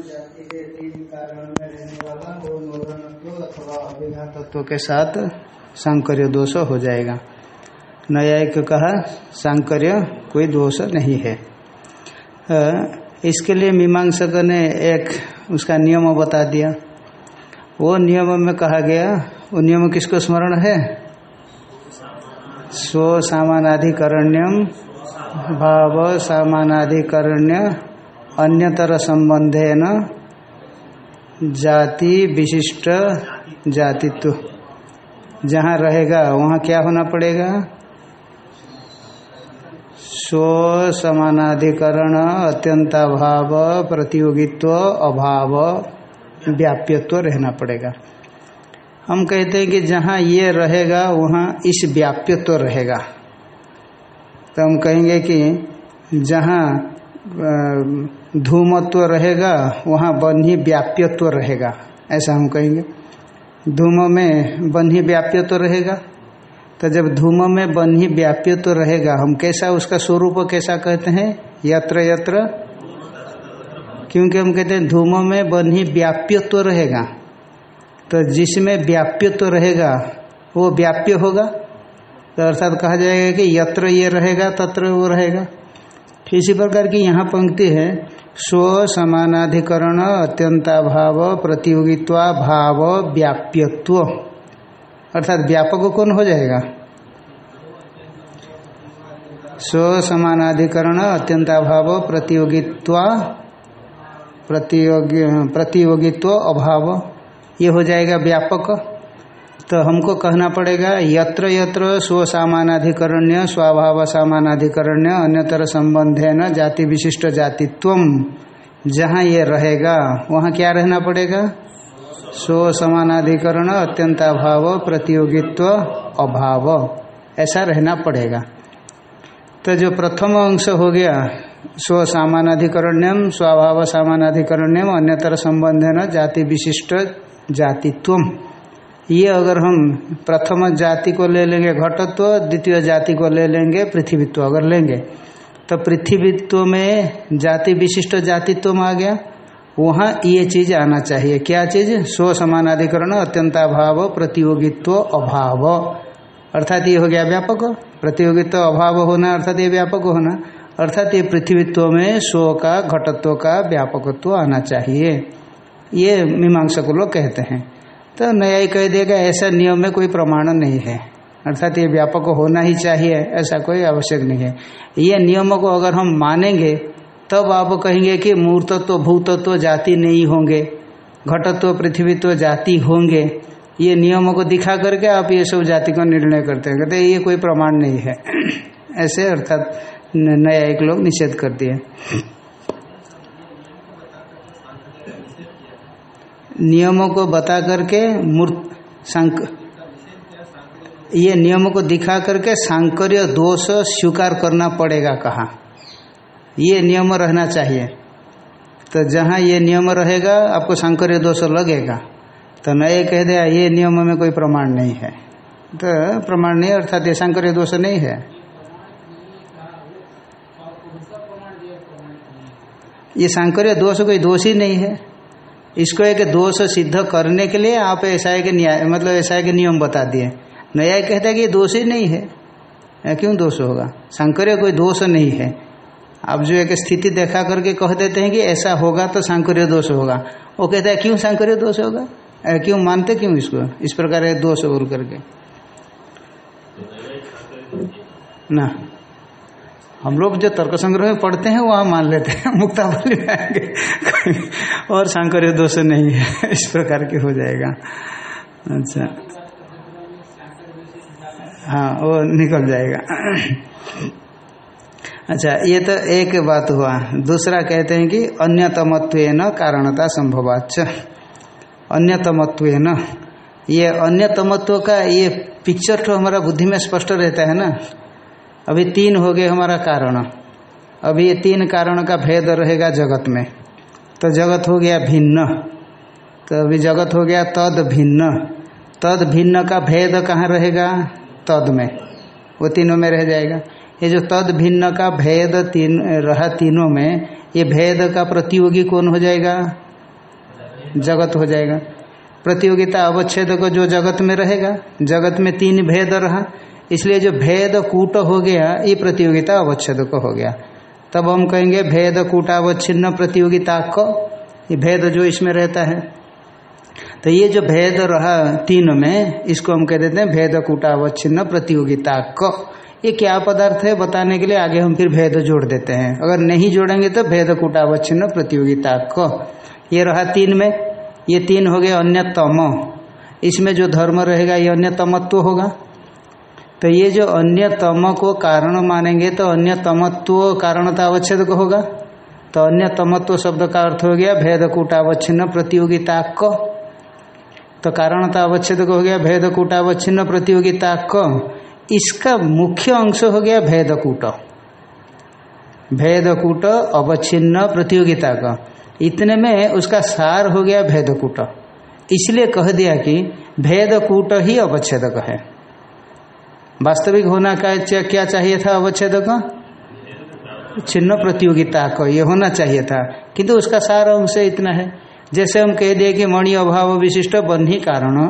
जाति के तीन कारण में रहने वाला वो नोदनत्व अथवा अभिघातत्व के साथ सांकर्य दोष हो जाएगा। न्यायिक कहा, सांकर्य कोई दोष नहीं है। इसके लिए मीमांसक ने एक उसका नियम बता दिया। वो नियम में कहा गया, वो नियम किसको स्मरण है? स्व सामानाधिकरण्यम भाव सामानाधिकरण्य अन्यतर संबंधे न जाति विशिष्ट जातित्व। जहाँ रहेगा, वहाँ क्या होना पड़ेगा? स्व समानाधिकरण अत्यंताभाव, प्रतियोगित्व, अभाव, व्याप्यत्व रहना पड़ेगा। हम कहते हैं कि जहाँ ये रहेगा, वहाँ इस व्याप्यत्व रहेगा। तो हम कहेंगे कि जहाँ धूमत्व रहेगा, वहाँ बन्ही व्याप्यत्व रहेगा। ऐसा हम कहेंगे। धूम में बन्ही व्याप्यत्व रहेगा। तो जब धूम में बन्ही व्याप्यत्व रहेगा, हम कैसा उसका स्वरूप कैसा कहते हैं? यत्र यत्र। क्योंकि हम कहते हैं धूम में बन्ही व्याप्यत्व रहेगा। तो जिसमें व्याप्यत्व रहेगा, वो व्याप्य होगा। तो अर्थात कहा जाएगा कि यत्र ये रहेगा, तत्र वो रहेगा। इसी प्रकार की यहाँ पंक्ति है, स्व समानाधिकरण, अत्यंताभाव, प्रतियोगित्वा, भाव, व्याप्यत्व। अर्थात व्यापक कौन हो जाएगा? स्व समानाधिकरण, अत्यंताभाव, प्रतियोगित्वा, प्रतियोगी, प्रतियोगित्व, अभाव। ये हो जाएगा व्यापक। तो हमको कहना पड़ेगा, यत्र यत्र स्व सामानाधिकरण्य स्वभाव सामानाधिकरण्य अन्यतर संबंधे न जाति विशिष्ट जातित्व, जहाँ ये रहेगा, वहाँ क्या रहना पड़ेगा? स्व समानाधिकरण अत्यंताभाव, प्रतियोगित्व, अभाव, ऐसा रहना पड़ेगा। तो जो प्रथम अंश हो गया स्व सामानाधिकरण्यम स्वभाव सामानाधिकरण्यम अन्यतर संबंध संबंधन जाति विशिष्ट जातित्व ये अगर हम प्रथम जाति को ले लेंगे घटत्व, द्वितीय जाति को ले लेंगे, पृथ्वीत्व अगर लेंगे तो पृथ्वीत्व में जाति, विशिष्ट जातित्व में आ गया। वहाँ ये चीज़ आना चाहिए। क्या चीज़? स्व समानाधिकरण, अत्यंताभाव, प्रतियोगित्व, अभाव। अर्थात ये हो गया व्यापक। प्रतियोगित्व, अभाव होना, अर्थात ये व्यापक होना। अर्थात ये पृथ्वीत्व में स्व का, घटत्व का व्यापकत्व आना चाहिए। ये मीमांसक लोग कहते हैं। तो नया ही कह देगा, ऐसा नियम में कोई प्रमाण नहीं है। अर्थात ये व्यापक होना ही चाहिए, ऐसा कोई आवश्यक नहीं है। ये नियमों को अगर हम मानेंगे, तब आप कहेंगे कि मूर्तत्व, भूतत्व जाति नहीं होंगे, घटत्व, पृथ्वीत्व जाति होंगे। ये नियमों को दिखा करके आप ये सब जाति का निर्णय करते हैं। कहते ये कोई प्रमाण नहीं है। ऐसे अर्थात नया एक लोग निषेध कर दिए। नियमों को बता करके मूर्त सांक, ये नियमों को दिखा करके सांकर्य दोष स्वीकार करना पड़ेगा कहा? ये नियम रहना चाहिए। तो जहाँ ये नियम रहेगा, आपको सांकर्य दोष लगेगा। तो नए कह दिया ये नियम में कोई प्रमाण नहीं है। तो प्रमाण नहीं, अर्थात ये सांकर्य दोष नहीं है। ये सांकर्य दोष कोई दोष ही नहीं है। इसको एक दोष सिद्ध करने के लिए आप ऐसा एक न्याय मतलब ऐसा एक नियम बता दिए। न्याय कहता है कि ये दोष ही नहीं है। क्यों दोष होगा? सांकर्य कोई दोष नहीं है। आप जो एक स्थिति देखा करके कह देते हैं कि ऐसा होगा तो सांकर्य दोष होगा। वो कहता है क्यों सांकर्य दोष होगा? क्यों मानते क्यों इसको? इस प्रकार है दोष बोल करके। ना। हम लोग जो तर्क संग्रह में पढ़ते हैं वहाँ मान लेते हैं। मुक्तावली में आएँगे। और सांकर्य दोष नहीं है। इस प्रकार के हो जाएगा। अच्छा। हाँ वो निकल जाएगा। अच्छा ये तो एक बात हुआ। दूसरा कहते हैं कि अन्यतमत्व न कारणता संभवाच अन्यतमत्व न ये अन्यतमत्व का ये पिक्चर तो हमारा बुद्धि में स्पष्ट रहता है ना? अभी तीन हो गए हमारा कारण। अभी ये तीन कारण का भेद रहेगा जगत में। तो जगत हो गया भिन्न। तो अभी जगत हो गया तद भिन्न। तद भिन्न का भेद कहाँ रहेगा? तद में। वो तीनों में रह जाएगा। ये जो तद भिन्न का भेद तीन, रहा तीनों में, ये भेद का प्रतियोगी कौन हो जाएगा? जगत हो जाएगा। प्रतियोगिता अवच्छेद को जो जगत में रहेगा, जगत में तीन भेद रहा। इसलिए जो भेद कूट हो गया, ये प्रतियोगिता अवच्छेद को हो गया। तब हम कहेंगे भेद कूटावच्छिन्न प्रतियोगिता को, ये भेद जो इसमें रहता है। तो ये जो भेद रहा तीन में, इसको हम कह देते हैं भेद कूटावच्छिन्न प्रतियोगिता क। ये क्या पदार्थ है, बताने के लिए आगे हम फिर भेद जोड़ देते हैं। अगर नहीं जोड़ेंगे तो भेद कूटावच्छिन्न प्रतियोगिता क। ये रहा तीन में, ये तीन हो गए अन्यतम। इसमें जो धर्म रहेगा, ये अन्यतमत्व होगा। तो ये जो अन्य तम को कारण मानेंगे तो अन्य तमत्व कारणता अवच्छेद को होगा। तो अन्य तमत्व शब्द का अर्थ हो गया भेद कूटावच्छिन्न प्रतियोगिता क तो कारणता अवच्छेद को हो गया भेद कूटावच्छिन्न प्रतियोगिता क इसका मुख्य अंश हो गया भेदकूट। भेदकूट अवच्छिन्न प्रतियोगिता का इतने में उसका सार हो गया भेदकूट। इसलिए कह दिया कि भेदकूट ही अवच्छेदक है। वास्तविक होना का क्या चाहिए था अवच्छेद का छिन्न प्रतियोगिता को, ये होना चाहिए था। किंतु उसका सार अंश इतना है। जैसे हम कह दिए कि मणि अभाव विशिष्ट बन्ही कारण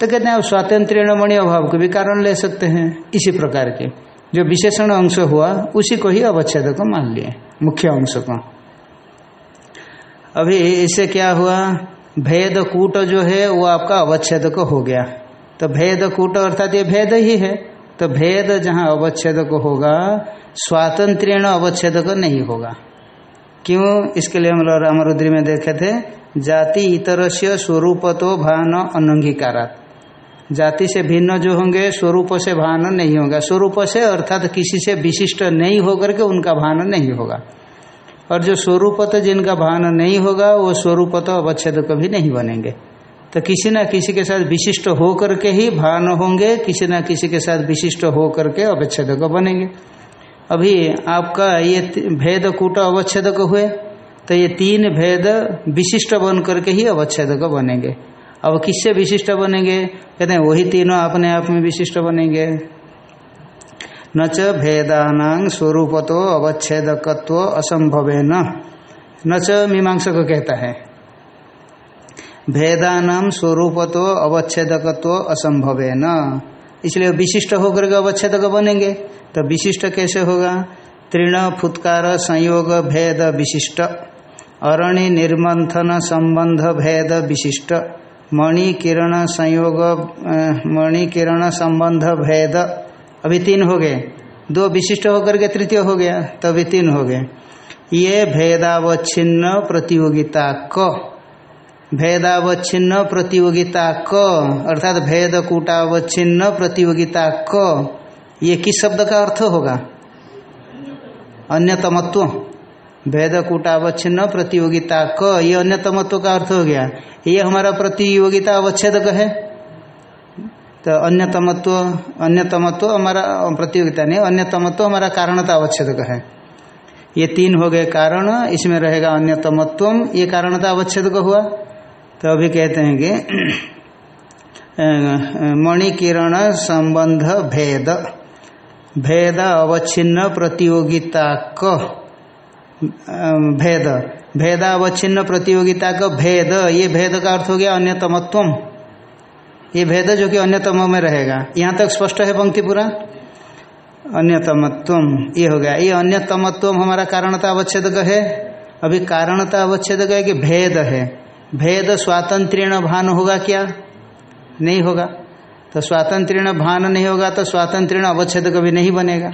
तो कहते हैं आप स्वातंत्र मणि अभाव को भी कारण ले सकते हैं। इसी प्रकार के जो विशेषण अंश हुआ, उसी को ही अवच्छेद को मान लिए, मुख्य अंश को। अभी इससे क्या हुआ? भेद कूट जो है, वो आपका अवच्छेद को हो गया। तो भेद कूट अर्थात ये भेद ही है। तो भेद जहाँ अवच्छेद को होगा स्वातंत्रण अवच्छेद को नहीं होगा। क्यों? इसके लिए हम लोग रामरुद्री में देखे थे, जाति इतर से स्वरूप तो भान अनंगीकारात। जाति से भिन्न जो होंगे, स्वरूप से भान नहीं होगा। स्वरूप से अर्थात किसी से विशिष्ट नहीं होकर के उनका भान नहीं होगा। और जो स्वरूपत जिनका भान नहीं होगा, वो स्वरूपत अवच्छेद कभी नहीं बनेंगे। तो किसी न किसी के साथ विशिष्ट हो करके ही भान होंगे, किसी न किसी के साथ विशिष्ट हो करके अवच्छेद बनेंगे। अभी आपका ये भेद कूट अवच्छेद हुए तो ये तीन भेद विशिष्ट बन करके ही अवच्छेद बनेंगे। अब किससे विशिष्ट बनेंगे? कहते हैं, वही तीनों अपने आप में विशिष्ट बनेंगे। न च भेदानांग स्वरूपतो अवच्छेदकत्व असंभव न च मीमांसा को कहता है। भेदानाम स्वरूपतो अवच्छेदकत्व असंभव है न इसलिए विशिष्ट होकर के अवच्छेदक बनेंगे। तो विशिष्ट कैसे होगा? तृण, फुत्कार, संयोग, भेद विशिष्ट। अरणि निर्मंथन संबंध, भेद विशिष्ट। मणि, किरण, संयोग मणि, किरण, संबंध, भेद। अभी तीन हो गए। दो विशिष्ट होकर के तृतीय हो गया। तभी तीन हो गए। ये भेदावच्छिन्न प्रतियोगिता क। भेदावच्छिन्न प्रतियोगिता क, अर्थात भेद कूटावच्छिन्न प्रतियोगिता क। ये किस शब्द का अर्थ होगा? अन्यतमत्व। भेद कूटावच्छिन्न प्रतियोगिता क, ये अन्यतमत्व का अर्थ हो गया। ये हमारा प्रतियोगिता अवच्छेद है। तो अन्यतमत्व अन्यतमत्व हमारा, प्रतियोगिता नहीं, अन्यतमत्व हमारा कारणता अवच्छेद है। ये तीन हो गए कारण, इसमें रहेगा अन्यतमत्व ये कारणता अवच्छेद हुआ। तो अभी कहते हैं कि मणिकिरण संबंध भेद। भेद अवच्छिन्न प्रतियोगिता क भेद। भेदावच्छिन्न प्रतियोगिता का भेद, ये भेद का अर्थ हो गया अन्यतमत्व ये भेद जो कि अन्यतम में रहेगा। यहाँ तक स्पष्ट है पंक्ति पूरा? अन्यतमत्व ये हो गया। ये अन्यतमत्व हमारा कारणता अवच्छेद है। अभी कारणता अवच्छेद है कि भेद है। भेद स्वातंत्रण भान होगा क्या? नहीं होगा। तो स्वातंत्रण भान नहीं होगा तो स्वातंत्रण अवच्छेद भी नहीं बनेगा।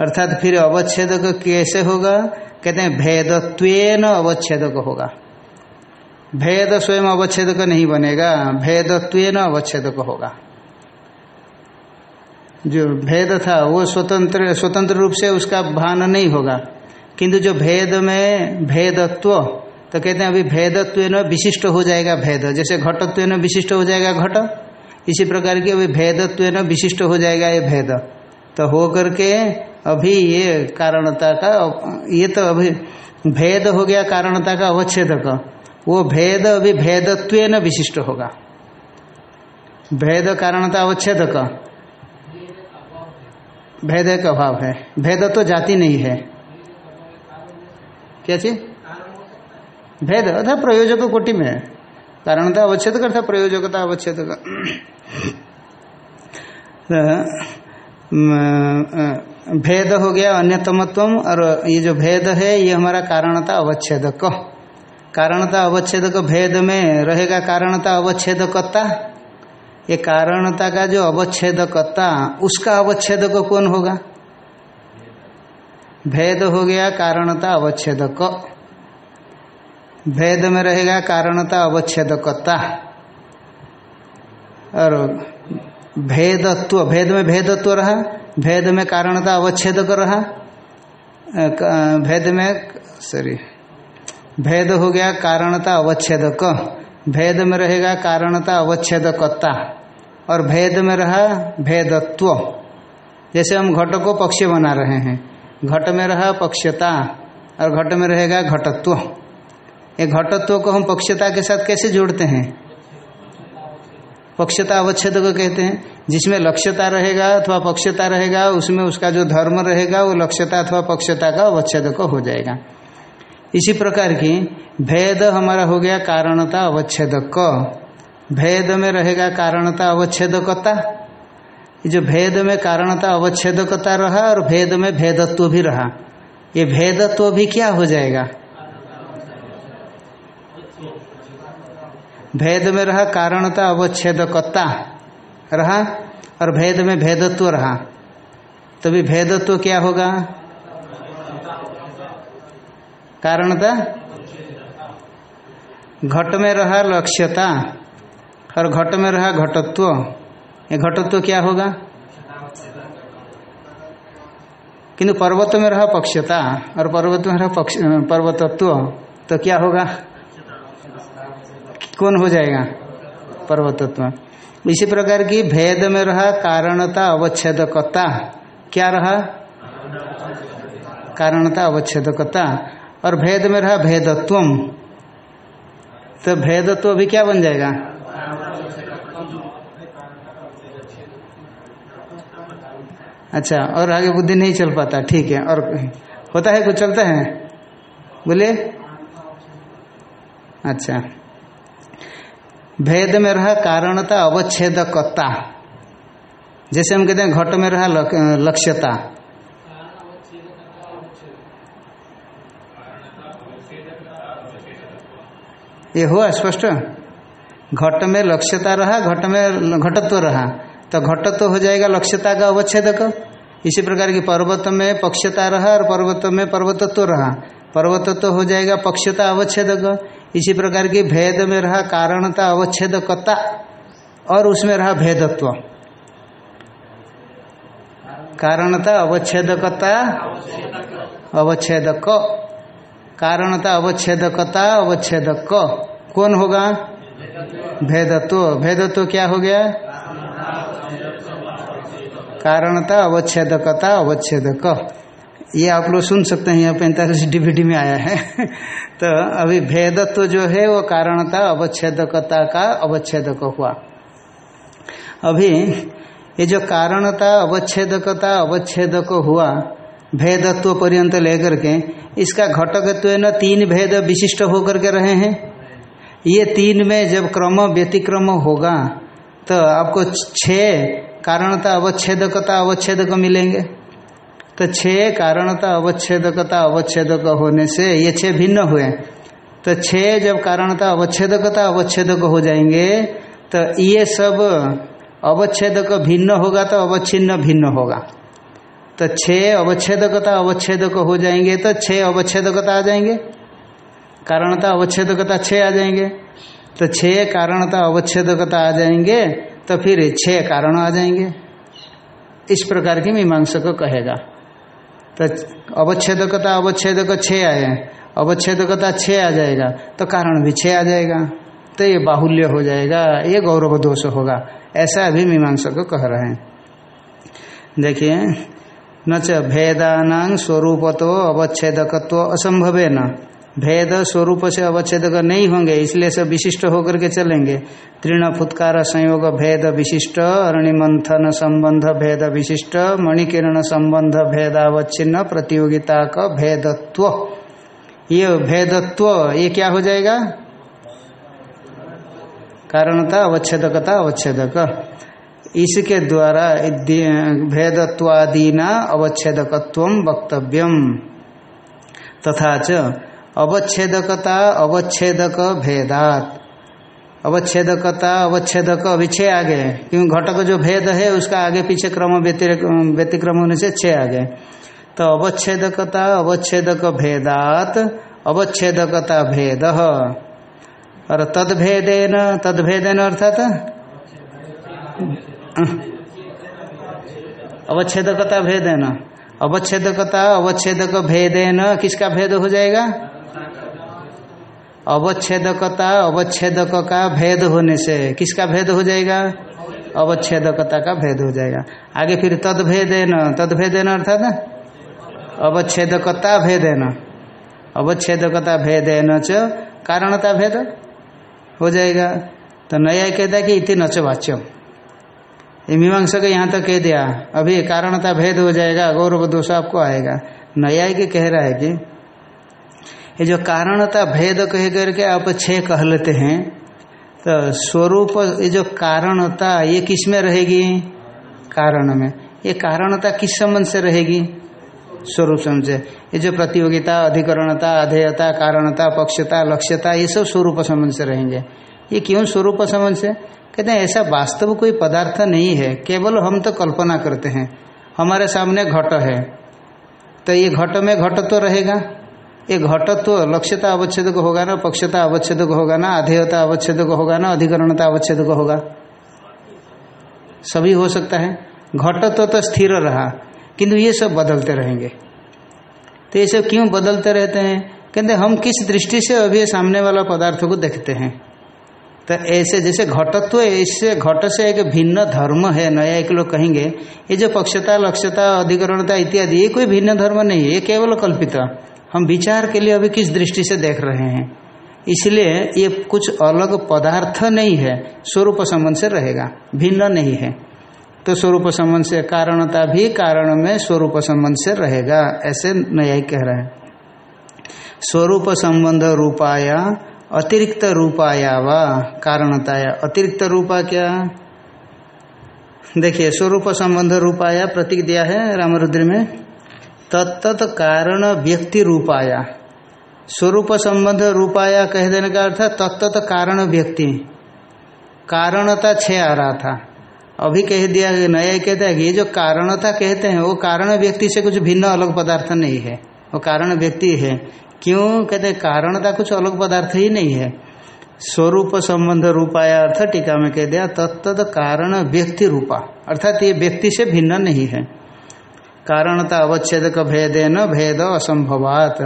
अर्थात फिर अवच्छेद कैसे होगा? कहते हैं भेदत्वेन अवच्छेद होगा। भेद स्वयं अवच्छेद नहीं बनेगा, भेदत्वेन अवच्छेद होगा। जो भेद था, वो स्वतंत्र स्वतंत्र रूप से उसका भान नहीं होगा। किंतु जो भेद में भेदत्व तो कहते हैं अभी भेदत्व विशिष्ट हो जाएगा भेद। जैसे घटत्व विशिष्ट हो जाएगा घट, इसी प्रकार की अभी भेदत्व विशिष्ट हो जाएगा ये भेद। तो हो करके अभी ये कारणता का, ये तो अभी भेद हो गया कारणता का अवच्छेद का। वो भेद अभी भेदत्व विशिष्ट होगा। भेद कारणता अवच्छेद का। भेद का अभाव है। भेद तो जाति नहीं है। क्या चीज़? भेद अर्थात प्रयोजक कोटि में कारणता अवच्छेद करता प्रयोजकता अवच्छेद का भेद हो गया अन्यतमत्व और ये जो भेद है ये हमारा कारणता अवच्छेदक कारणता अवच्छेदक भेद में रहेगा कारणता अवच्छेदकता ये कारणता का जो अवच्छेदकता उसका अवच्छेदक कौन होगा भेद हो गया कारणता अवच्छेदक भेद में रहेगा, कारणता अवच्छेदकता। और भेदत्व, भेद में भेदत्व रहा, भेद में कारणता अवच्छेदक रहा भेद में सॉरी भेद हो गया कारणता अवच्छेदक। भेद में रहेगा कारणता अवच्छेदकता। और भेद में रहा भेदत्व। जैसे हम घट को पक्ष बना रहे हैं, घट में रहा पक्षता, और घट में रहेगा घटत्व। ये घटत्व को हम पक्षता के साथ कैसे जोड़ते हैं? पक्षता अवच्छेद को कहते हैं। जिसमें लक्ष्यता रहेगा अथवा पक्षता रहेगा, उसमें उसका जो धर्म रहेगा, वो लक्ष्यता अथवा पक्षता का अवच्छेद को हो जाएगा। इसी प्रकार की भेद हमारा हो गया कारणता अवच्छेदक। भेद में रहेगा कारणता अवच्छेदकता। जो भेद में कारणता अवच्छेदकता रहा और भेद में भेदत्व भी रहा। ये भेदत्व भी क्या हो जाएगा? भेद में रहा कारणता, अवच्छेदकता रहा और भेद में भेदत्व रहा। तभी भेदत्व क्या होगा? कारणता? घट में रहा लक्ष्यता और घट में रहा घटत्व। ये घटत्व क्या होगा? किंतु पर्वत में रहा पक्षता और पर्वत में रहा पक्ष पर्वतत्व तो क्या होगा? कौन हो जाएगा? पर्वतत्व। इसी प्रकार की भेद में रहा कारणता अवच्छेदकता। क्या रहा? कारणता अवच्छेदकता। और भेद में रहा भेदत्व। तो भेदत्व भी क्या बन जाएगा? अच्छा और आगे बुद्धि नहीं चल पाता। ठीक है, और होता है कुछ, चलता है? बोलिए। अच्छा। भेद में रहा कारणता, अवच्छेदकता। जैसे हम कहते हैं घट में रहा लक्ष्यता। ये हुआ स्पष्ट? घट में लक्ष्यता रहा, घट में घटत्व तो रहा। तो घटत्व तो हो जाएगा लक्ष्यता का अवच्छेदक। इसी प्रकार की पर्वत में पक्षता रहा और पर्वत में पर्वतत्व तो रहा। पर्वतत्व हो जाएगा पक्षता अवच्छेदक। इसी प्रकार की भेद में रहा कारणता, अवच्छेदकता और उसमें रहा भेदत्व। कारणता, अवच्छेदकता, अवच्छेदक। कारणता, अवच्छेदकता, अवच्छेदक। कौन होगा? भेदत्व। भेदत्व क्या हो गया? कारणता, अवच्छेदकता, अवच्छेदक। ये आप लोग सुन सकते हैं, यहाँ पैंतालीस डीवीडी में आया है। तो अभी भेदत्व जो है, वो कारणता अवच्छेदकता का अवच्छेदक हुआ। अभी ये जो कारणता अवच्छेदकता, अवच्छेदक हुआ, भेदत्व पर्यंत लेकर के, इसका घटकत्व न, तीन भेद विशिष्ट होकर के रहे हैं। ये तीन में जब क्रम व्यतिक्रम होगा तो आपको छः कारणता अवच्छेदकता, अवच्छेदक मिलेंगे। तो छः कारणता अवच्छेदकता अवच्छेदक होने से ये छः भिन्न हुए। तो छः जब कारणता अवच्छेदकता अवच्छेदक हो जाएँगे तो ये सब अवच्छेदक भिन्न होगा तो अवच्छिन्न भिन्न होगा। तो छः अवच्छेदकता अवच्छेदक हो जाएँगे तो छः अवच्छेदकता आ जाएँगे। कारणता अवच्छेदकता छः आ जाएँगे। तो छः कारणता अवच्छेदकता आ जाएँगे तो फिर छः कारण आ जाएँगे। इस प्रकार की मीमांसा को कहेगा। तो अवच्छेदकता अवच्छेदक छः आए अवच्छेदकता छः आ जाएगा तो कारण भी छः आ जाएगा। तो ये बाहुल्य हो जाएगा, ये गौरव दोष होगा, ऐसा अभी मीमांसा को कह रहे हैं। देखिए, न च भेदान स्वरूप तो अवच्छेदकत्व असंभव न भेद स्वरूप से अवच्छेद नहीं होंगे, इसलिए सब विशिष्ट होकर के चलेंगे। तृण फुत्कार संयोग भेद विशिष्ट, अरणिमंथन संबंध भेद विशिष्ट, मणिकिरण संबंध भेदावच्छिन्न प्रतियोगिता का भेदत्व। ये भेदत्व, ये क्या हो जाएगा? कारणता, अवच्छेदकता, अवच्छेदक। इसके द्वारा भेदत्वादीना अवच्छेदकत्व वक्तव्यम। तथा च अवच्छेदकता, अवच्छेदक भेदात। अवच्छेदकता, अवच्छेदक अभी छः आगे क्योंकि घटक जो भेद है, उसका आगे पीछे क्रम व्यतिक्रम होने से छः आगे तो अवच्छेदकता, अवच्छेदक भेदात, अवच्छेदकता भेद। और तदभेदेन तदभेदेन अर्थात? अवच्छेदकता भेदेन। अवच्छेदकता, अवच्छेदक भेदेन, किसका भेद हो जाएगा? अवच्छेदकता अवच्छेदक का भेद होने से किसका भेद हो जाएगा? अवच्छेदकता का भेद हो जाएगा। आगे फिर तदभेदेन तदभेदेन अर्थात अवच्छेदकता भेद न अवच्छेदकता भेदेन च कारणता भेद हो जाएगा। तो नया कहता है कि इति नच वाच्यम। ये मीमांसा के यहाँ तक कह दिया, अभी कारणता भेद हो जाएगा, गौरव दोष आपको आएगा। नया कह रहा है कि ये जो कारणता भेद कह करके आप छह कह लेते हैं तो स्वरूप, ये जो कारणता, ये किसमें रहेगी? कारण में। ये कारणता किस संबंध से रहेगी? स्वरूप से। ये जो प्रतियोगिता, अधिकरणता, अधेयता, कारणता, पक्षता, लक्ष्यता, ये सब स्वरूप संबंध से रहेंगे। ये क्यों स्वरूप संबंध से? कहते हैं, ऐसा वास्तव कोई पदार्थ नहीं है, केवल हम तो कल्पना करते हैं। हमारे सामने घट है। तो ये घट में घट तो रहेगा? ये घटत्व लक्ष्यता अवच्छेद को होगा ना पक्षता अवच्छेद को होगा ना अधेयता अवच्छेद को होगा ना अधिकरणता अवच्छेद को होगा? सभी हो सकता है। घटत्व तो, तो स्थिर रहा किंतु ये सब बदलते रहेंगे। तो ये सब क्यों बदलते रहते हैं? कहते हम किस दृष्टि से अभी सामने वाला पदार्थ को देखते हैं? तो ऐसे जैसे घटत्व इससे घट से एक भिन्न धर्म है नया एक लोग कहेंगे ये जो पक्षता लक्ष्यता अधिकरणता इत्यादि ये कोई भिन्न धर्म नहीं है ये केवल कल्पित। हम विचार के लिए अभी किस दृष्टि से देख रहे हैं? इसलिए ये कुछ अलग पदार्थ नहीं है, स्वरूप संबंध से रहेगा, भिन्न नहीं है। तो स्वरूप संबंध से कारणता भी कारण में स्वरूप संबंध से रहेगा, ऐसे न्याय कह रहे हैं। स्वरूप संबंध रूपाया अतिरिक्त रूपाया व कारणताया अतिरिक्त रूपा क्या? देखिए, स्वरूप संबंध रूपाया प्रतीक दिया है रामरुद्र में। तत्त कारण व्यक्ति रूपाया। स्वरूप संबंध रूपाया कह देने का अर्थ तत्त कारण व्यक्ति। कारणता छः आ रहा था। अभी कह दिया नया कहता है कि ये जो कारणता कहते हैं, वो कारण व्यक्ति से कुछ भिन्न अलग पदार्थ नहीं है। वो कारण व्यक्ति है। क्यों? कहते हैं कारणता कुछ अलग पदार्थ ही नहीं है। स्वरूप संबंध रूपाया अर्थ टीका में कह दिया तत्त कारण व्यक्ति रूपा। अर्थात ये व्यक्ति से भिन्न नहीं है। कारणता अवच्छेद का भेदे न, भेद असंभवात।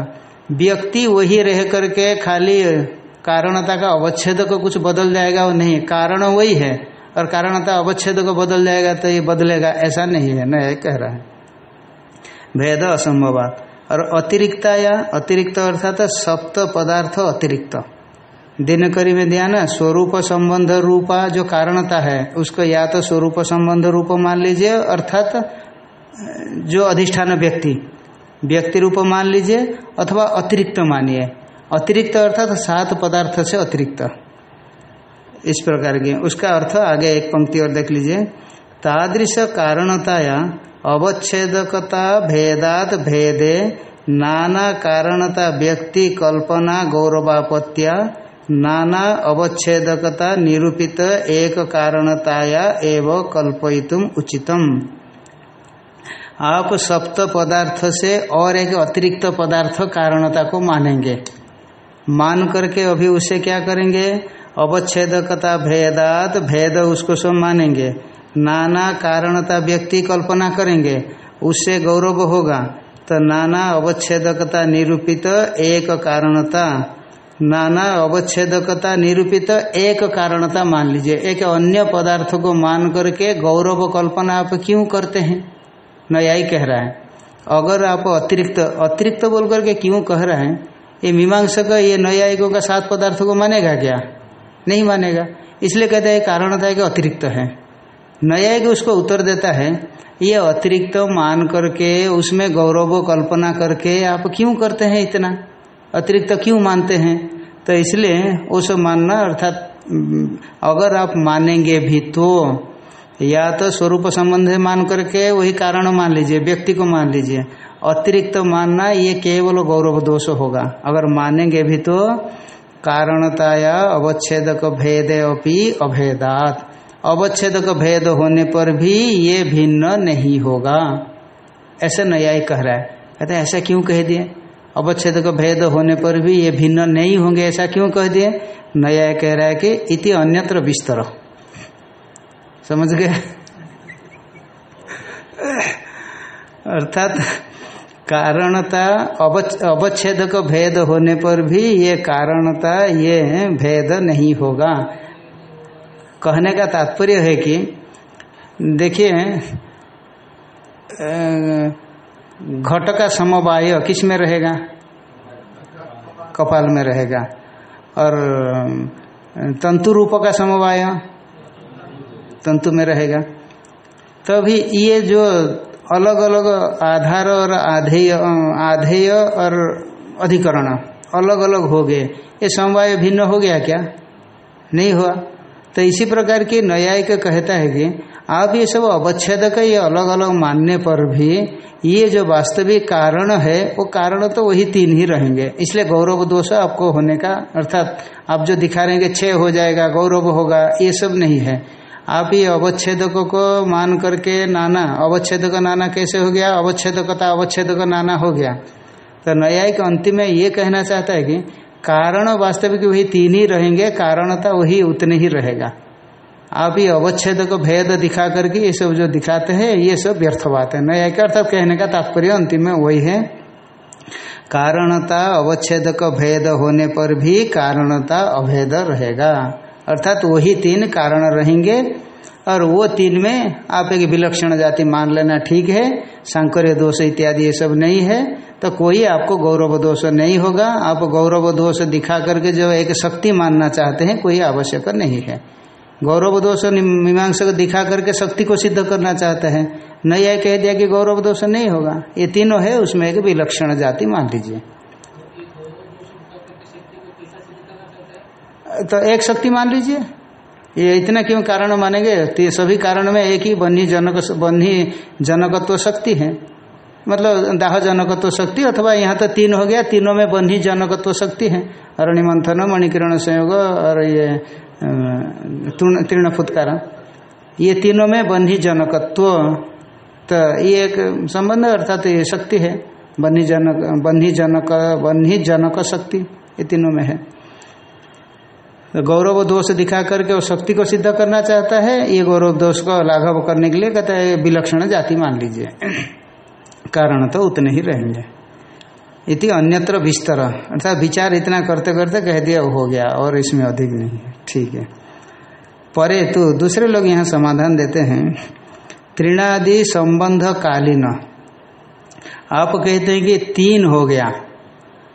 व्यक्ति वही रह करके खाली कारणता का अवच्छेद को कुछ बदल जाएगा वो नहीं, कारण वही है। और कारणता अवच्छेद को बदल जाएगा तो ये बदलेगा, ऐसा नहीं है, न कह रहा है। भेद असंभवात। और अतिरिक्ता या अतिरिक्त अर्थात सप्त पदार्थ अतिरिक्त। दिनकरी में दिया ना, स्वरूप संबंध रूपा जो कारणता है, उसको या तो स्वरूप संबंध रूप मान लीजिए, अर्थात जो अधिष्ठान व्यक्ति व्यक्ति रूप मान लीजिए अथवा अतिरिक्त मानिए। अतिरिक्त अर्थात तो सात पदार्थ से अतिरिक्त। इस प्रकार की, उसका अर्थ आगे एक पंक्ति और देख लीजिए। तादृश कारणताया अवच्छेदकता भेदात भेदे नाना कारणता व्यक्ति कल्पना गौरवापत्या नाना अवच्छेदकता निरूपित एक कारणताया एवं कल्पयितुम उचितम। आप सप्त पदार्थ से और एक अतिरिक्त पदार्थ कारणता को मानेंगे। मान करके अभी उसे क्या करेंगे? अवच्छेदकता भेदात, भेद उसको सब मानेंगे। नाना कारणता व्यक्ति कल्पना करेंगे। उससे गौरव होगा। तो नाना अवच्छेदकता निरूपित एक कारणता। नाना अवच्छेदकता निरूपित एक कारणता मान लीजिए। एक अन्य पदार्थ को मान करके गौरव कल्पना आप क्यों करते हैं? न्यायी कह रहा है। अगर आप अतिरिक्त अतिरिक्त बोल करके क्यों कह रहे हैं? ये मीमांसक, ये न्यायिकों का सात पदार्थों को मानेगा क्या? नहीं मानेगा। इसलिए कहते हैं कारण था कि अतिरिक्त है। न्यायिक उसको उत्तर देता है, ये अतिरिक्त मान करके, उसमें गौरव कल्पना करके आप क्यों करते हैं इतना? अतिरिक्त क्यों मानते हैं? तो इसलिए वो सब मानना अर्थात, अगर आप मानेंगे भी तो या तो स्वरूप संबंध मान करके वही कारण मान लीजिए, व्यक्ति को मान लीजिए। अतिरिक्त तो मानना ये केवल गौरव दोष होगा। अगर मानेंगे भी तो कारणताया अवच्छेदक भेद अपनी अभेदात। अवच्छेदक भेद होने पर भी ये भिन्न नहीं होगा। ऐसा न्याय कह रहा है। कहते ऐसा क्यों कह दिए? अवच्छेदक भेद होने पर भी ये भिन्न नहीं होंगे, ऐसा क्यों कह दिए? न्याय कह रहा है कि इति अन्यत्र विस्तर। समझ गए? अर्थात कारणता अवच्छेदक भेद होने पर भी ये कारणता, ये भेद नहीं होगा। कहने का तात्पर्य है कि, देखिए घट का समवाय किसमें रहेगा? कपाल में रहेगा। और तंतु रूप का समवाय तंतु में रहेगा। तभी तो ये जो अलग अलग आधार और आधेय आधेय और अधिकरण अलग अलग हो गए। ये समवाय भिन्न हो गया क्या? नहीं हुआ। तो इसी प्रकार की न्यायिक कहता है कि आप ये सब अवच्छेद का ये अलग अलग मानने पर भी ये जो वास्तविक कारण है, वो कारण तो वही तीन ही रहेंगे। इसलिए गौरव दोष आपको होने का अर्थात आप जो दिखा रहे हैं छः हो जाएगा, गौरव होगा, ये सब नहीं है। आप ये अवच्छेदक को मान करके नाना, अवच्छेदक नाना कैसे हो गया? अवच्छेदकता, अवच्छेदक नाना हो गया। तो न्यायिक अंतिम में ये कहना चाहता है कि कारण वास्तविक वही तीन ही रहेंगे, कारणता वही उतने ही रहेगा। आप ये अवच्छेद को भेद दिखा करके ये सब जो दिखाते हैं, ये सब व्यर्थ बात है। नया क्या अर्थात कहने का तात्पर्य अंतिम में वही है। कारणता अवच्छेद का भेद होने पर भी कारणता अभेद रहेगा। अर्थात वही तीन कारण रहेंगे, और वो तीन में आप एक विलक्षण जाति मान लेना ठीक है, सांकर्य दोष इत्यादि ये सब नहीं है तो कोई आपको गौरव दोष नहीं होगा। आप गौरव दोष दिखा करके जो एक शक्ति मानना चाहते हैं, कोई आवश्यक नहीं है। गौरव दोष मीमांसा को दिखा करके शक्ति को सिद्ध करना चाहते हैं। नहीं यह कह दिया कि गौरव दोष नहीं होगा। ये तीनों है, उसमें एक विलक्षण जाति मान लीजिए। तो एक शक्ति मान लीजिए। ये इतना क्यों कारण मानेंगे? तो सभी कारण में एक ही बन्ही जनक, बन्ही जनकत्व शक्ति है। मतलब दाह जनकत्व शक्ति अथवा यहाँ तो तीन हो गया, तीनों में बन्ही जनकत्व शक्ति है। अरणि मंथन मणिकिरण संयोग और ये तीर्ण फुत्कार ये तीनों में बन्ही जनकत्व तो ये एक संबंध अर्थात ये शक्ति है। बन्ही जनक बन्ही जनक बन्ही जनक शक्ति, ये तीनों में है। गौरव दोष दिखा करके वो शक्ति को सिद्ध करना चाहता है, ये गौरव दोष को लाघव करने के लिए कहता है विलक्षण जाति मान लीजिए। कारण तो उतने ही रहेंगे। इति अन्यत्र विस्तर। अर्थात विचार इतना करते करते कह दिया हो गया और इसमें अधिक नहीं है। ठीक है। परे तो दूसरे लोग यहाँ समाधान देते हैं। त्रिणादि संबंध कालीन। आप कहते हैं कि तीन हो गया।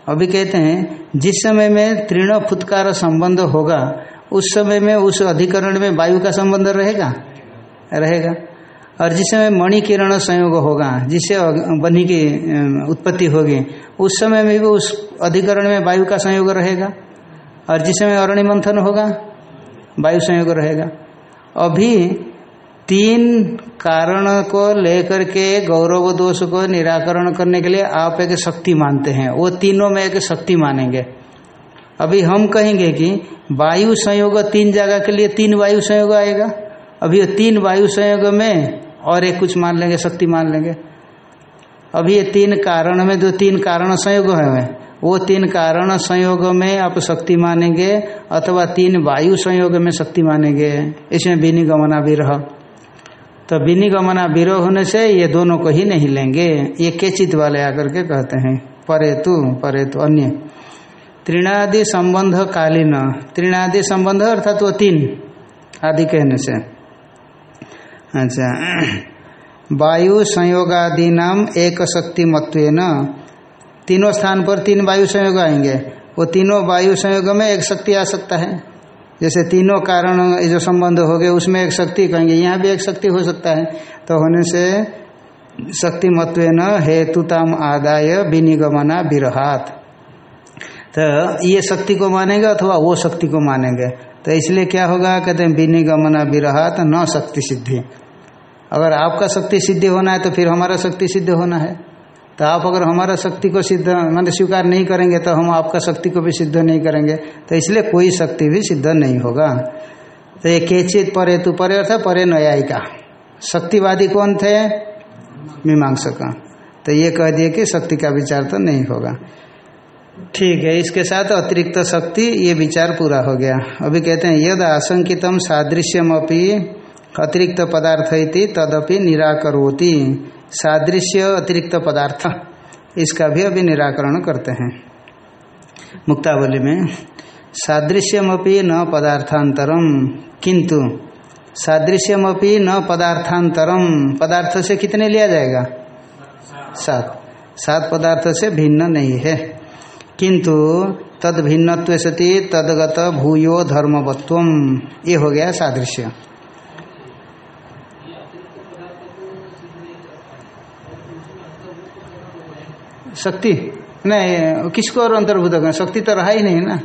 अभी कहते हैं, जिस समय में तृण फुतकार संबंध होगा, उस समय में उस अधिकरण में वायु का संबंध रहेगा? रहेगा। और जिस समय मणि किरण संयोग होगा, जिससे बनी की उत्पत्ति होगी, उस समय में भी उस अधिकरण में वायु का संयोग रहेगा। और जिस समय अरण्य मंथन होगा, वायु संयोग रहेगा। अभी तीन कारण को लेकर के गौरव दोष को निराकरण करने के लिए आप एक शक्ति मानते हैं। वो तीनों में एक शक्ति मानेंगे। अभी हम कहेंगे कि वायु संयोग तीन जगह के लिए तीन वायु संयोग आएगा। अभी तीन वायु संयोग में और एक कुछ मान लेंगे, शक्ति मान लेंगे। अभी ये तीन कारण में जो तीन कारण संयोग है, वो तीन कारण संयोग में आप शक्ति मानेंगे अथवा तीन वायु संयोग में शक्ति मानेंगे। इसमें विनिगमना विरह तो विनिगमना विरोह होने से ये दोनों को ही नहीं लेंगे। ये के चित वाले आकर के कहते हैं, परे तु परे तु, अन्य। त्रिणादि संबंध कालीन। त्रिणादि संबंध अर्थात वो तीन आदि कहने से। अच्छा। वायु संयोगादि नाम एक शक्ति मत्व तीनों स्थान पर तीन वायु संयोग आएँगे। वो तीनों वायु संयोग में एक शक्ति आ सकता है। जैसे तीनों कारण जो संबंध हो गए, उसमें एक शक्ति कहेंगे। यहाँ भी एक शक्ति हो सकता है। तो होने से शक्ति मत्व न हेतुताम आदाय विनिगमना विरहात। तो ये शक्ति को मानेंगे अथवा वो शक्ति को मानेंगे। तो इसलिए क्या होगा? कहते हैं विनिगमना विरहा तो न शक्ति सिद्धि। अगर आपका शक्ति सिद्धि होना है तो फिर हमारा शक्ति सिद्ध होना है। तो आप अगर हमारा शक्ति को सिद्ध, मान स्वीकार नहीं करेंगे तो हम आपका शक्ति को भी सिद्ध नहीं करेंगे। तो इसलिए कोई शक्ति भी सिद्ध नहीं होगा। तो ये केचित परे तु परे अर्थात परे न्यायिका। शक्तिवादी कौन थे? मीमांसक। तो ये कह दिए कि शक्ति का विचार तो नहीं होगा। ठीक है, इसके साथ अतिरिक्त शक्ति, ये विचार पूरा हो गया। अभी कहते हैं, यद आशंकितम सादृश्यम अपनी अतिरिक्त पदार्थ इति तदपि निराकरोति। सादृश्य अतिरिक्त पदार्थ, इसका भी अभी निराकरण करते हैं। मुक्तावली में, सादृश्यमपि न पदार्थांतरम किंतु सादृश्यमपि न पदार्थांतरम पदार्थ से कितने लिया जाएगा? सात। सात पदार्थ से भिन्न नहीं है। किंतु तद भिन्नत्व सती तदगत भूयो धर्मवत्व, ये हो गया सादृश्य। शक्ति? नहीं, किसको और अंतर्भूत करना? शक्ति तो रहा ही नहीं ना।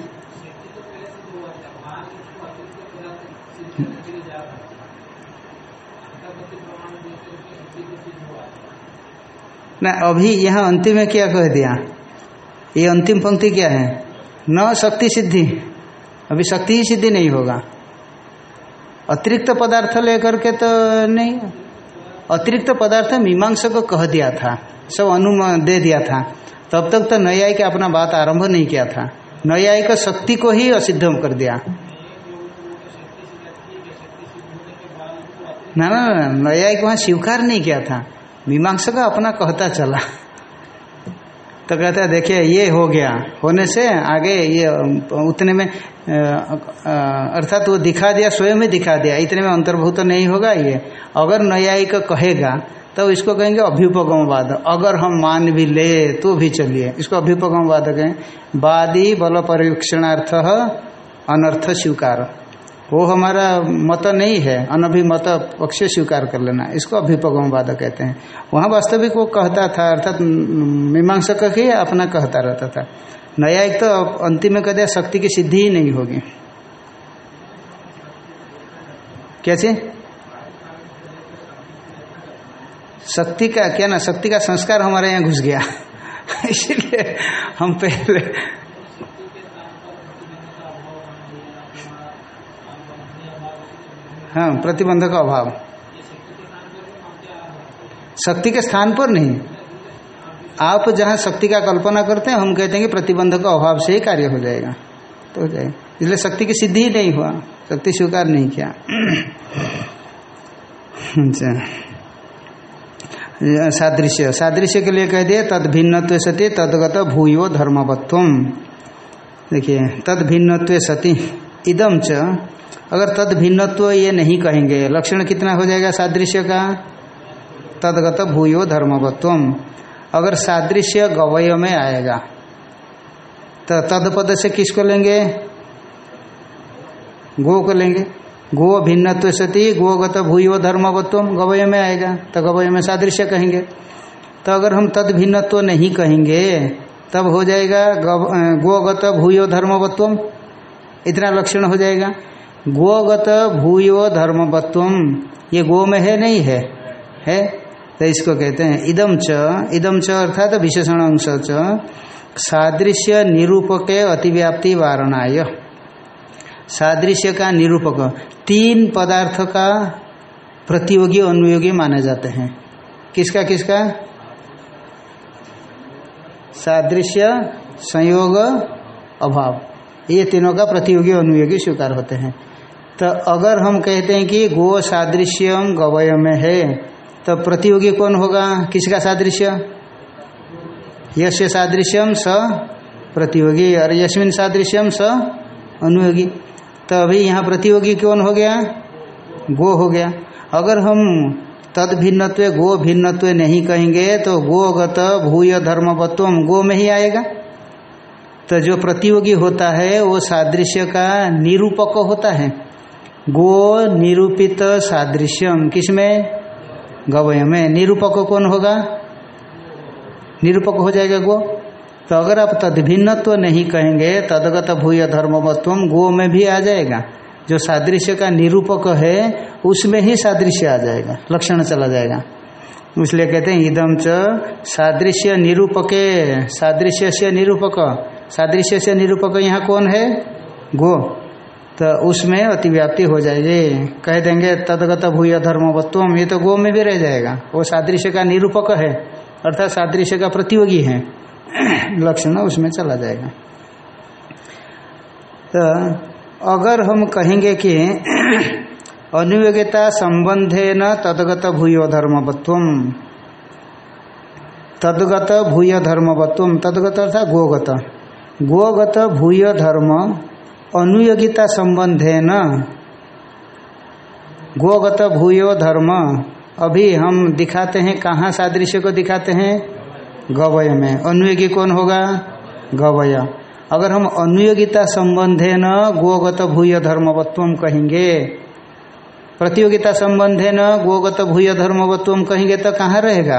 ना, अभी यहाँ अंतिम में क्या कह दिया? ये अंतिम पंक्ति क्या है? न शक्ति सिद्धि। अभी शक्ति ही सिद्धि नहीं होगा। अतिरिक्त पदार्थ लेकर के तो नहीं अतिरिक्त पदार्थ मीमांसा को कह दिया था। सब अनुमान दे दिया था। तब तक तो न्यायिक अपना बात आरंभ नहीं किया था। न्यायिक शक्ति को ही असिद्ध कर दिया। ना ना को वहाँ स्वीकार नहीं किया था। मीमांसा का अपना कहता चला। तो कहता है, देखिए, ये हो गया। होने से आगे ये, उतने में अर्थात वो दिखा दिया, स्वयं में दिखा दिया। इतने में अंतर्भूत तो नहीं होगा ये। अगर न्यायिक कहेगा तो इसको कहेंगे अभ्युपगमवाद। अगर हम मान भी ले तो भी चलिए। इसको अभ्युपगमवाद कहें। वादी बल परीक्षणार्थ अनर्थ स्वीकार। वो हमारा मत नहीं है, अनभिमत पक्ष स्वीकार कर लेना। इसको अभ्युपगमवाद कहते हैं। वहाँ वास्तविक वो कहता था, अर्थात मीमांसक ही अपना कहता रहता था। नया एक तो अंतिम में कहते शक्ति की सिद्धि ही नहीं होगी। कैसे? शक्ति का, क्या ना, शक्ति का संस्कार हमारे यहाँ घुस गया। इसीलिए हम पहले हाँ प्रतिबंध का अभाव। शक्ति के स्थान पर नहीं। आप जहाँ शक्ति का कल्पना करते हैं, हम कहते हैं कि प्रतिबंध का अभाव से ही कार्य हो जाएगा। तो हो जाएगा। इसलिए शक्ति की सिद्धि ही नहीं हुआ। शक्ति स्वीकार नहीं किया। अच्छा। सादृश्य। सादृश्य के लिए कह दिए तद भिन्नत्व सती, तदगत भूयो धर्मवत्व देखिए तद भिन्नत्व सती इदम च अगर तद भिन्नत्व ये नहीं कहेंगे, लक्षण कितना हो जाएगा सादृश्य का? तदगत भूयो धर्मवत्व अगर सादृश्य गवय में आएगा तो तदपद से किसको लेंगे? गो को लेंगे। गो भिन्नत्व सती गोगत भूयो धर्मवत्व गवय में आएगा तो गवय में सादृश्य कहेंगे। तो अगर हम तद भिन्नत्व नहीं कहेंगे, तब हो जाएगा गोगत भूयो धर्मवत्व इतना लक्षण हो जाएगा। गोगत भूयो धर्मवत्व ये गो में है, नहीं है। है? तो इसको कहते हैं इदम च। इदम च अर्थात विशेषण अंश च। सादृश्य निरूपक अतिव्याप्ति वारणाय। सादृश्य का निरूपक। तीन पदार्थ का प्रतियोगी अनुयोगी माने जाते हैं। किसका किसका? सादृश्य, संयोग, अभाव। ये तीनों का प्रतियोगी अनुयोगी स्वीकार होते हैं। तो अगर हम कहते हैं कि गो सादृश्यम गवय में है तो प्रतियोगी कौन होगा? किसका सादृश्य? यश सादृश्यम स प्रतियोगी, और यशमिन सादृश्यम स अनुयोगी। तो अभी यहाँ प्रतियोगी कौन हो गया? गो हो गया। अगर हम तद भिन्नत्व गो भिन्नत्व नहीं कहेंगे तो गोगत भूय धर्मवत्व गो में ही आएगा। तो जो प्रतियोगी होता है, वो सादृश्य का निरूपक होता है। गो निरूपित सादृश्यम। किसमें? गवय में। निरूपक कौन होगा? निरूपक हो जाएगा गो। तो अगर आप तदभिन्नत्व तो नहीं कहेंगे, तदगत भूय धर्मवत्व गो में भी आ जाएगा। जो सादृश्य का निरूपक है, उसमें ही सादृश्य आ जाएगा। लक्षण चला जाएगा। इसलिए कहते हैं इदम च सादृश्य निरूपके। सादृश्य से निरूपक। सादृश्य से निरूपक यहाँ कौन है? गो। तो उसमें अतिव्याप्ति हो जाएगी। कह देंगे, तदगत भूय धर्मवत्व ये तो गो में भी रह जाएगा। वो सादृश्य का निरूपक है, अर्थात सादृश्य का प्रतियोगी है। लक्षण उसमें चला जाएगा। तो अगर हम कहेंगे कि अनुयोगिता संबंधे न तदगत भूयो धर्मवत्व तदगत भूय धर्मवत्व तदगत अर्थात गोगत। गोगत भूय धर्म अनुयोगिता संबंधे न गोगत भूयो धर्म। अभी हम दिखाते हैं, कहाँ सादृश्य को दिखाते हैं? गवय में। अनुयोगी कौन होगा? गवय। अगर हम अनुयोगिता संबंधे न गोगत भूय धर्मवत्व कहेंगे, प्रतियोगिता संबंधे न गोगत भूय धर्मवत्व कहेंगे तो कहाँ रहेगा?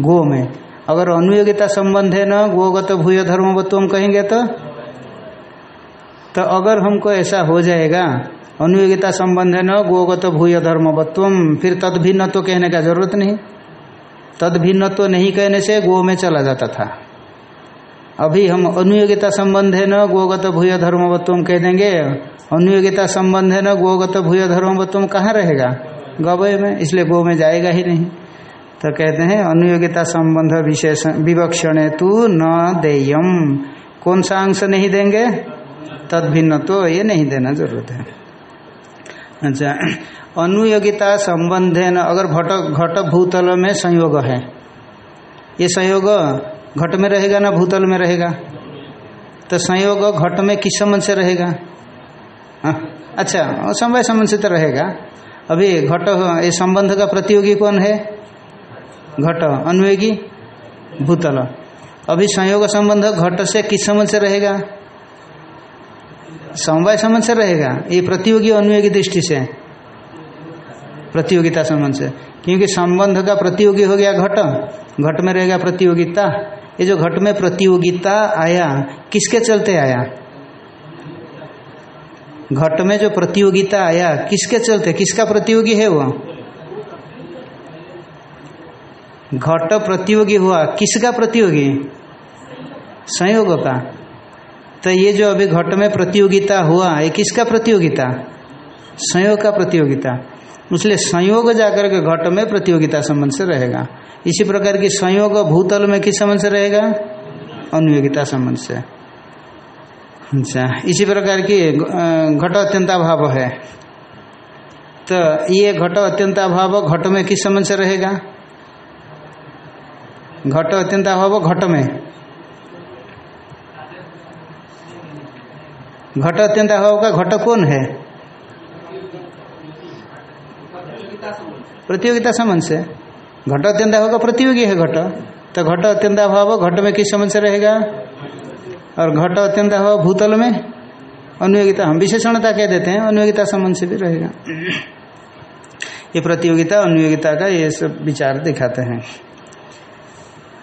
गो में। अगर अनुयोगिता संबंधे न गोगत भूय धर्मवत्व कहेंगे तो तो अगर हमको ऐसा हो जाएगा, अनुयोगिता संबंध है न, गोगत भूय धर्मवत्व फिर तद भिन्न तो कहने का ज़रूरत नहीं। तद भिन्न तो नहीं कहने से गो में चला जाता था। अभी हम अनुयोगिता संबंध है न, गोगत भूय धर्मवत्व कह देंगे। अनुयोगिता संबंध है न, गोगत भूय धर्मवत्व कहाँ रहेगा? गवय में, इसलिए गो में जाएगा ही नहीं। तो कहते हैं, अनुयोगिता संबंध विशेष, विवक्षण तू न देयम। कौन सा अंश नहीं देंगे? तद भिन्न तो ये नहीं देना ज़रूरत है। अच्छा अनुयोगिता संबंध है न अगर घट घट भूतल में संयोग है, ये संयोग घट में रहेगा ना भूतल में रहेगा? तो संयोग घट में किस संबंध से रहेगा? हाँ अच्छा समय संबंध से तो रहेगा। अभी घट, ये संबंध का प्रतियोगी कौन है? घट, अनुयोगी, भूतल। अभी संयोग संबंध घट से किस संबंध से रहेगा? समवाय संबंध से रहेगा। ये प्रतियोगी अनुयोगी दृष्टि से। प्रतियोगिता संबंध से। क्योंकि संबंध का प्रतियोगी हो गया घट घट में रहेगा प्रतियोगिता। ये जो घट में प्रतियोगिता आया, किसके चलते आया? घट में जो प्रतियोगिता आया, किसके चलते? किसका प्रतियोगी है वो? घट प्रतियोगी हुआ, किसका प्रतियोगी? संयोग का। तो ये जो अभी घट में प्रतियोगिता हुआ, ये किसका प्रतियोगिता? संयोग का प्रतियोगिता। इसलिए संयोग जाकर के घट में प्रतियोगिता संबंध से रहेगा। इसी प्रकार की संयोग भूतल में किस संबंध से रहेगा? अनुयोगिता संबंध से। अच्छा इसी प्रकार की घट अत्यंताभाव है। तो ये घट अत्यंताभाव घट में किस संबंध से रहेगा? घट अत्यंताभाव घट में। घट अत्यंत अभाव का घट कौन है? प्रतियोगिता संबंध से। घट अत्यंत अभाव का प्रतियोगी है घट। तो घट अत्यंत अभाव घट में किस संबंध से रहेगा? और घट अत्यंत अभाव भूतल में। अनुयोगिता, हम विशेषणता कह देते हैं, अनुयोगिता संबंध से भी रहेगा। ये प्रतियोगिता, अनुयोगिता का ये सब विचार दिखाते हैं।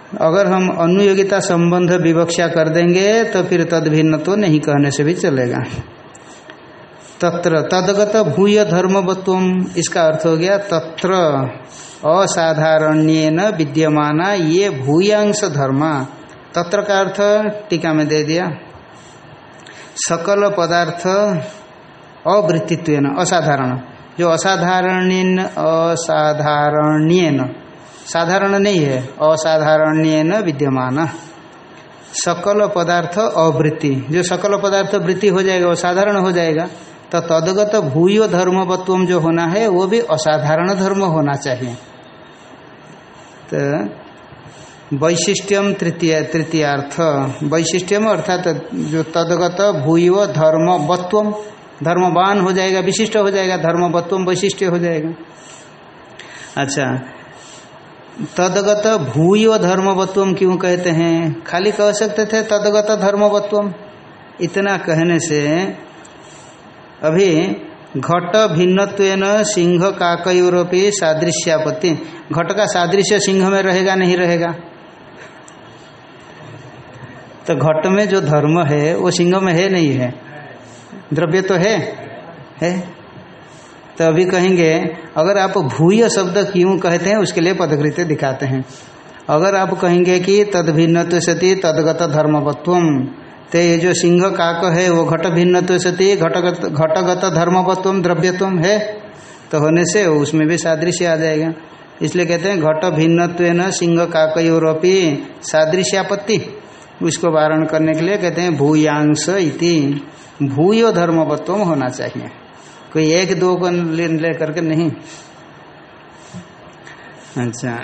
अगर हम अनुयोगिता संबंध विवक्षा कर देंगे तो फिर तद भिन्न तो नहीं कहने से भी चलेगा। तत्र तदगत भूय धर्मवत्व, इसका अर्थ हो गया तत्र असाधारण्य विद्यमान ये भूयांश धर्म। तत्र का अर्थ टीका में दे दिया। सकल पदार्थ अवृत्तित्व असाधारण। जो असाधारण असाधारण्य साधारण नहीं है, असाधारण्य न विद्यमान। सकल पदार्थ अवृत्ति। जो सकल पदार्थ वृत्ति हो जाएगा, वो साधारण हो जाएगा। तो तदगत भूयो धर्मवत्व जो होना है, वो भी असाधारण धर्म होना चाहिए। तो वैशिष्ट्यम तृतीय, तृतीयार्थ। वैशिष्ट्यम अर्थात जो तदगत भूयो धर्मवत्व, धर्मवान हो जाएगा, विशिष्ट हो जाएगा, धर्मवत्व वैशिष्ट हो जाएगा। अच्छा तदगत भूयो धर्मवत्व क्यों कहते हैं? खाली कह सकते थे तदगत धर्मवत्व इतना कहने से अभी घट भिन्नत्व सिंह काकयूरोपी सादृश्यापत्ति। घट का सादृश्य सिंह में रहेगा, नहीं रहेगा? तो घट में जो धर्म है, वो सिंह में है नहीं है? द्रव्य तो है? है? तो अभी कहेंगे, अगर आप भूय शब्द क्यों कहते हैं, उसके लिए पदकृत्य दिखाते हैं। अगर आप कहेंगे कि तद भिन्न सती तदगत धर्मवत्वम तो ये जो सिंह काक है, वो घट भिन्न सती घटगत घटगत धर्मवत्वम द्रव्यत्वम है तो होने से उसमें भी सादृश्य आ जाएगा। इसलिए कहते हैं, घट भिन्न सिंह काकयोरपी सादृश्यापत्ति। उसको वारण करने के लिए कहते हैं, भूयांश इति। भूयो धर्मवत्व होना चाहिए। कोई एक दो को ले, करके नहीं। अच्छा।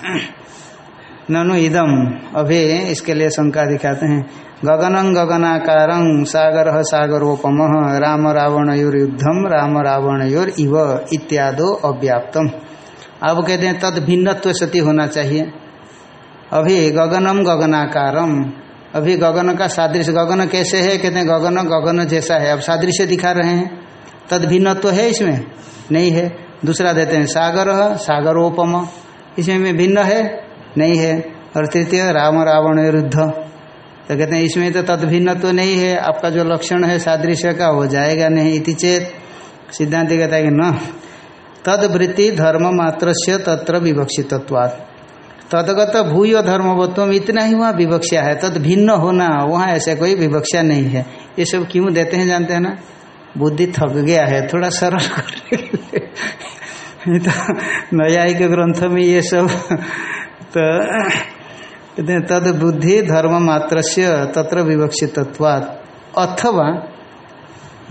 ननु इदम। अभी इसके लिए शंका दिखाते हैं। गगनं गगनाकार सागर सागरोपम राम रावणयोर युद्धम राम रावणयोर इव इत्यादो अव्याप्तम। आप कहते हैं तद भिन्नत्व सती होना चाहिए। अभी गगनम गगनाकारम। अभी गगन का सादृश्य गगन कैसे है? कहते हैं गगन गगन जैसा है। अब सादृश्य दिखा रहे हैं। तद भिन्नत्व है इसमें? नहीं है। दूसरा देते हैं, सागर, सागरोपम। इसमें में भिन्न है, नहीं है। और तृतीय, राम, रावण युद्ध तो कहते हैं, इसमें तो तद भिन्न तो नहीं है। आपका जो लक्षण है, सादृश्य का हो जाएगा नहीं इति चेत। सिद्धांत कहता है कि न। तद वृत्ति धर्म मात्र से तत्र विवक्षित्वाद तदगत भूय धर्मवत्व इतना ही वहाँ विवक्षा है। तद भिन्न होना, वहाँ ऐसे कोई विवक्षा नहीं है। ये सब क्यों देते हैं, जानते हैं ना? बुद्धि थक गया है, थोड़ा सरल कर तो न्यायिक ग्रंथ में ये सब तो कहते हैं, तद बुद्धि धर्म मात्र से तत्र विवक्षित्वाद अथवा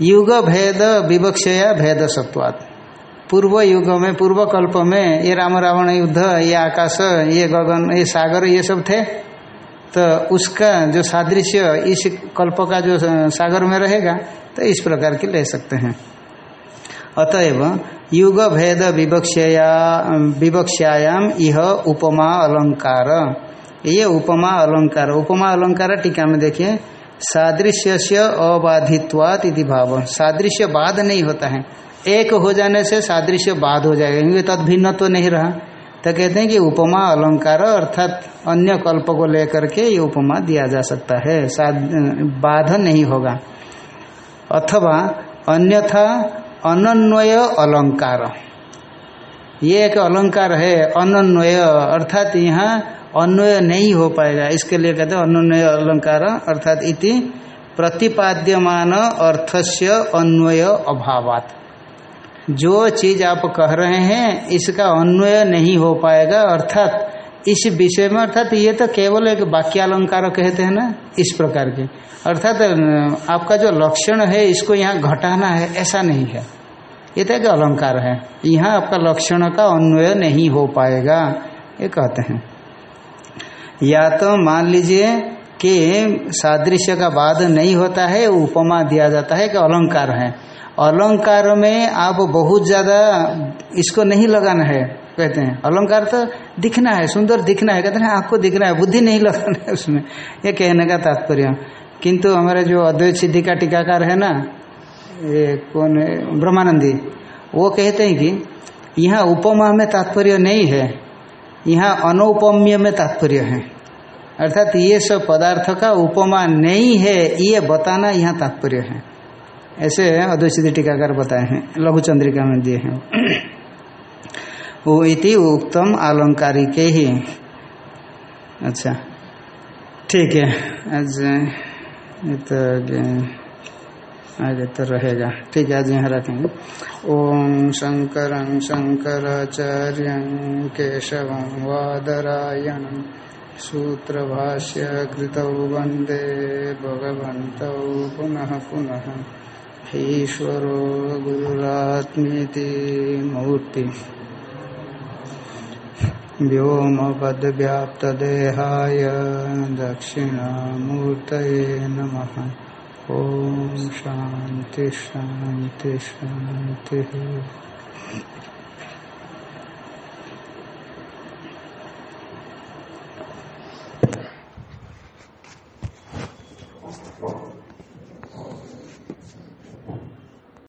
युग भेद विवक्षया भेद सत्वाद पूर्व युग में, पूर्व कल्प में ये राम रावण युद्ध, ये आकाश, ये गगन, ये सागर, ये सब थे। तो उसका जो सादृश्य इस कल्प का जो सागर में रहेगा तो इस प्रकार के ले सकते हैं। अतएव युग भेद विवक्षया, विवक्षायाम यह उपमा अलंकार। ये उपमा अलंकार उपमा अलंकार टीका में देखिए सादृश्य से अबाधित्वात भाव। सादृश्य बाध नहीं होता है। एक हो जाने से सादृश्य बाध हो जाएगा, क्योंकि तद भिन्न तो नहीं रहा। तो कहते हैं कि उपमा अलंकार अर्थात अन्य कल्प को लेकर के ये उपमा दिया जा सकता है। बाध नहीं होगा। अथवा अन्यथा अनन्वय अलंकार। ये एक अलंकार है, अनन्वय, अर्थात यहाँ अन्वय नहीं हो पाएगा। इसके लिए कहते हैं अनन्वय अलंकार, अर्थात इति प्रतिपाद्यमान अर्थस्य अन्वय अभावात। जो चीज़ आप कह रहे हैं, इसका अन्वय नहीं हो पाएगा, अर्थात इस विषय में अर्थात ये तो केवल एक वाक्यालंकार कहते हैं ना, इस प्रकार के। अर्थात आपका जो लक्षण है, इसको यहाँ घटाना है, ऐसा नहीं है। ये तो एक अलंकार है। यहाँ आपका लक्षण का अन्वय नहीं हो पाएगा, ये कहते हैं। या तो मान लीजिए कि सादृश्य का बाद नहीं होता है, उपमा दिया जाता है कि अलंकार है। अलंकार में आप बहुत ज़्यादा इसको नहीं लगाना है। कहते हैं। अलंकार तो दिखना है, सुंदर दिखना है। कहते हैं आपको दिखना है, बुद्धि नहीं लगाना है उसमें। ये कहने का तात्पर्य। किंतु हमारे जो अद्वैत सिद्धि का टीकाकार है ना, ये कौन है? ब्रह्मानंदी। वो कहते हैं कि यहाँ उपमा में तात्पर्य नहीं है, यहाँ अनौपम्य में तात्पर्य है। अर्थात ये सब पदार्थ का उपमा नहीं है, ये बताना यहाँ तात्पर्य है। ऐसे अद्वैत टीकाकार बताए हैं, लघु चंद्रिका में दिए हैं। इति उत्तम आलंकारिक ही। अच्छा ठीक है। आज ये तो आगे तो रहेगा। ठीक है, आज यहाँ रखेंगे। ओम शंकर शंकराचार्य केशव वादरायण सूत्र भाष्य कृत वंदे भगवत पुनः पुनः। ईश्वरो गुरुरात्मीति मूर्ति। व्योमपद्व्याप्तदेहाय दक्षिणामूर्तये नमः। ॐ शान्ति शान्ति शान्तिः।